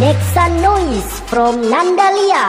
میکسن نئی فرم نانڈالیہ